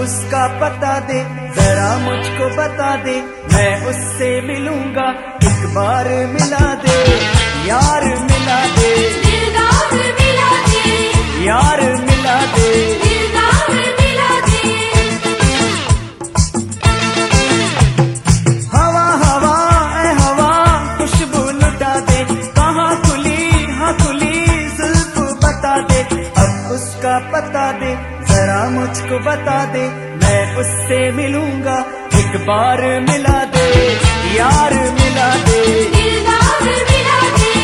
उसका पता दे, जरा मुझको बता दे, मैं उससे मिलूँगा, एक बार मिला दे। यार मुझको बता दे मैं उससे मिलूँगा। एक बार मिला दे यार मिला दे। यार मिला दे।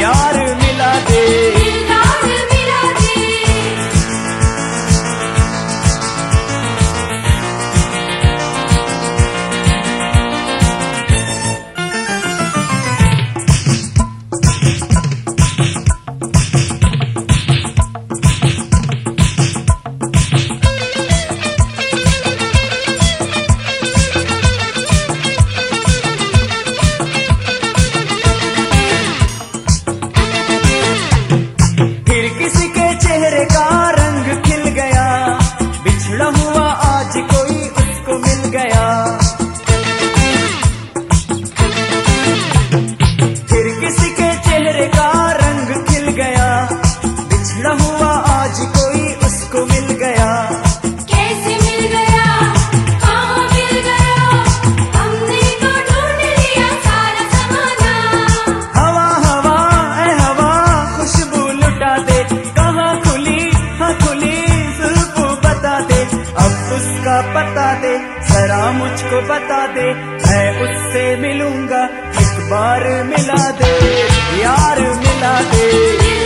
यार मिला दे। पता दे, जरा मुझको बता दे, मैं उससे मिलूँगा, एक बार मिला दे यार मिला दे।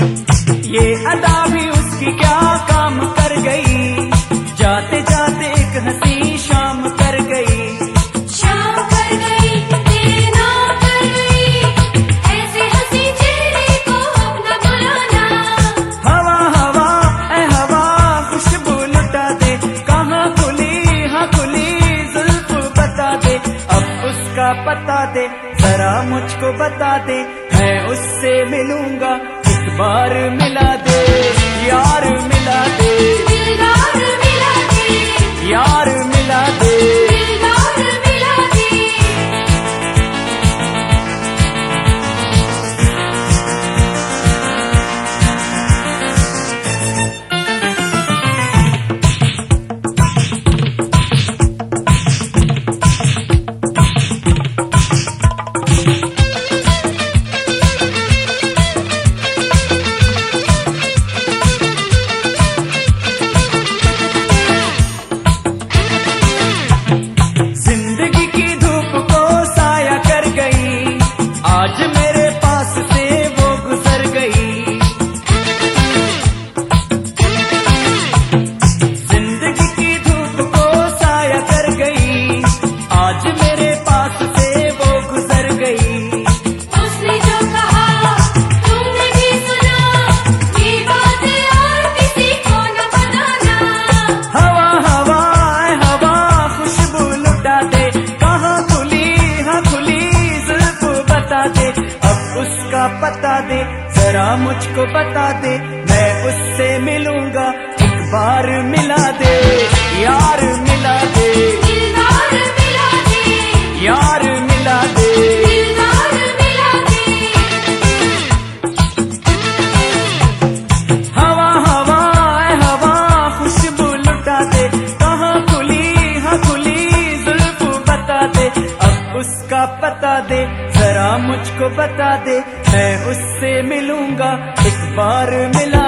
ये अदा भी उसकी क्या काम कर गई? जाते जाते एक हँसी शाम कर गई। शाम कर गई देना कर गई। ऐसे हँसी चेहरे को अपना बुलाना हवा हवा ए हवा खुशबू लुटा दे। कहाँ खुली हाँ खुली जुल्फ बता दे। अब उसका पता दे जरा मुझको बता दे। मैं उससे मिलूँगा बार मिला दे यार मिला दे। दे। अब उसका पता दे, जरा मुझको बता दे, मैं उससे मिलूँगा, एक बार मिला दे, यार मिला दे। बता दे मैं उससे मिलूँगा एक बार मिला